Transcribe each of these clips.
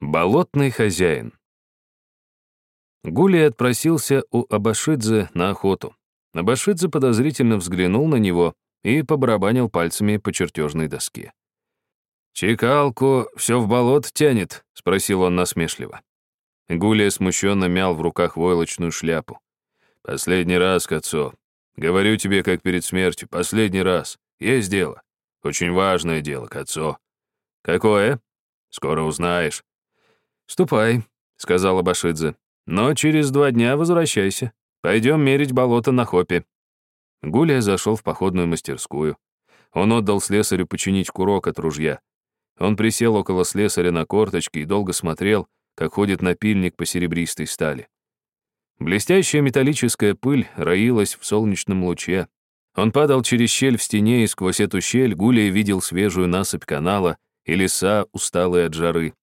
Болотный хозяин. Гулей отпросился у Абашидзе на охоту. Абашидзе подозрительно взглянул на него и побарабанил пальцами по чертежной доске. «Чекалку все в болото тянет?» — спросил он насмешливо. Гулия смущенно мял в руках войлочную шляпу. «Последний раз, Кацо. Говорю тебе, как перед смертью, последний раз. Есть дело. Очень важное дело, Кацо. Какое? Скоро узнаешь. «Ступай», — сказала Башидзе. «Но через два дня возвращайся. Пойдем мерить болото на хопе». Гулия зашел в походную мастерскую. Он отдал слесарю починить курок от ружья. Он присел около слесаря на корточки и долго смотрел, как ходит напильник по серебристой стали. Блестящая металлическая пыль роилась в солнечном луче. Он падал через щель в стене, и сквозь эту щель Гулия видел свежую насыпь канала и леса, усталые от жары.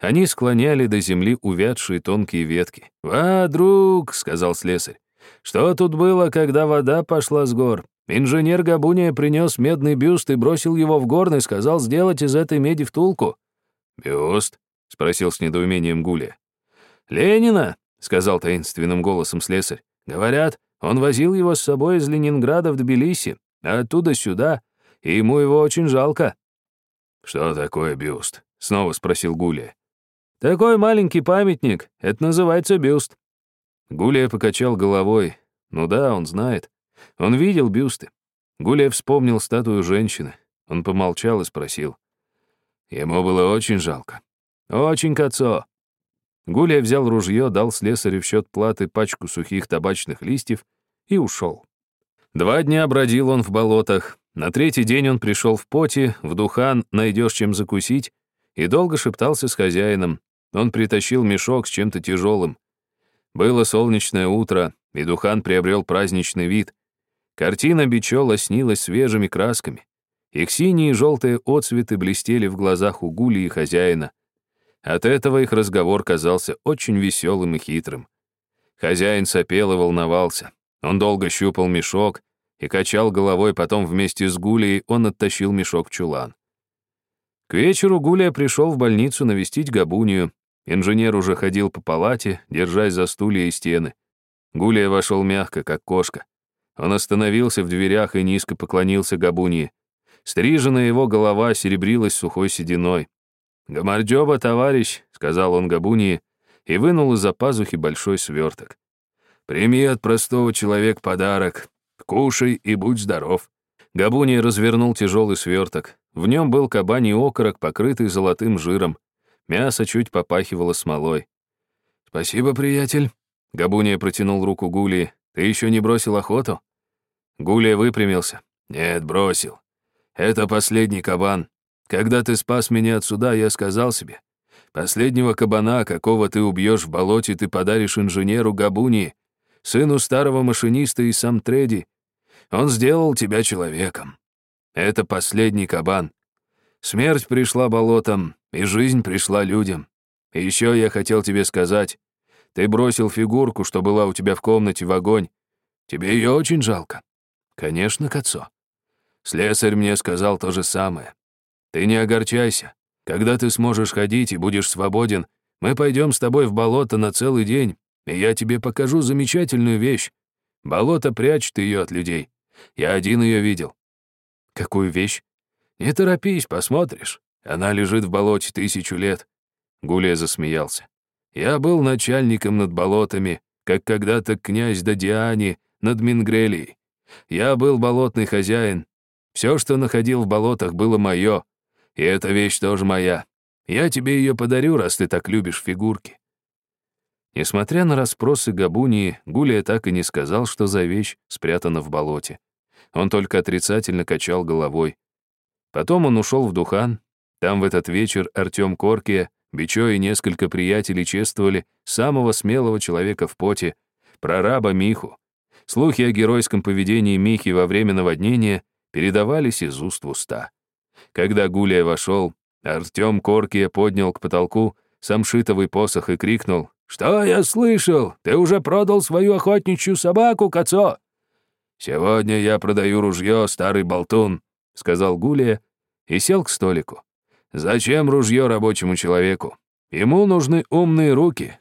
Они склоняли до земли увядшие тонкие ветки. «Ва, друг!» — сказал слесарь. «Что тут было, когда вода пошла с гор? Инженер Габуния принес медный бюст и бросил его в горн сказал сделать из этой меди втулку». «Бюст?» — спросил с недоумением Гуля. «Ленина!» — сказал таинственным голосом слесарь. «Говорят, он возил его с собой из Ленинграда в Тбилиси, а оттуда сюда, и ему его очень жалко». «Что такое бюст?» — снова спросил Гуля. «Такой маленький памятник, это называется бюст». Гулия покачал головой. Ну да, он знает. Он видел бюсты. Гулия вспомнил статую женщины. Он помолчал и спросил. Ему было очень жалко. «Очень, Кацо». Гулия взял ружье, дал слесарю в счет платы пачку сухих табачных листьев и ушел. Два дня бродил он в болотах. На третий день он пришел в поте, в Духан найдешь чем закусить, и долго шептался с хозяином, он притащил мешок с чем-то тяжелым. Было солнечное утро, и Духан приобрел праздничный вид. Картина Бичола снилась свежими красками. Их синие и желтые отцветы блестели в глазах у Гули и хозяина. От этого их разговор казался очень веселым и хитрым. Хозяин сопел и волновался. Он долго щупал мешок и качал головой, потом вместе с Гулей он оттащил мешок в чулан. К вечеру Гулия пришел в больницу навестить Габунию, Инженер уже ходил по палате, держась за стулья и стены. Гулия вошел мягко, как кошка. Он остановился в дверях и низко поклонился Габунии. Стриженная его голова серебрилась сухой сединой. «Гамардёба, товарищ», — сказал он Габунии, и вынул из-за пазухи большой сверток. «Прими от простого человека подарок. Кушай и будь здоров». Габуния развернул тяжелый сверток. В нем был кабаний окорок, покрытый золотым жиром. Мясо чуть попахивало смолой. «Спасибо, приятель». Габуния протянул руку Гулии. «Ты еще не бросил охоту?» Гулия выпрямился. «Нет, бросил. Это последний кабан. Когда ты спас меня отсюда, я сказал себе, последнего кабана, какого ты убьешь в болоте, ты подаришь инженеру Габунии, сыну старого машиниста и сам Треди. Он сделал тебя человеком. Это последний кабан. Смерть пришла болотом, и жизнь пришла людям. И еще я хотел тебе сказать, ты бросил фигурку, что была у тебя в комнате, в огонь. Тебе ее очень жалко. Конечно, Кацо. Слесарь мне сказал то же самое. Ты не огорчайся. Когда ты сможешь ходить и будешь свободен, мы пойдем с тобой в болото на целый день, и я тебе покажу замечательную вещь. Болото прячет ее от людей. Я один ее видел. Какую вещь? Не торопись, посмотришь. Она лежит в болоте тысячу лет». Гулия засмеялся. «Я был начальником над болотами, как когда-то князь Дадиани над Мингрелией. Я был болотный хозяин. Все, что находил в болотах, было мое. И эта вещь тоже моя. Я тебе ее подарю, раз ты так любишь фигурки». Несмотря на расспросы Габунии, Гулия так и не сказал, что за вещь спрятана в болоте. Он только отрицательно качал головой. Потом он ушел в Духан. Там в этот вечер Артем Коркия, Бичо и несколько приятелей чествовали самого смелого человека в поте, прораба Миху. Слухи о геройском поведении Михи во время наводнения передавались из уст в уста. Когда Гулия вошел, Артем Коркия поднял к потолку самшитовый посох и крикнул «Что я слышал? Ты уже продал свою охотничью собаку, Кацо?» «Сегодня я продаю ружье, старый болтун», — сказал Гулия и сел к столику. «Зачем ружье рабочему человеку? Ему нужны умные руки,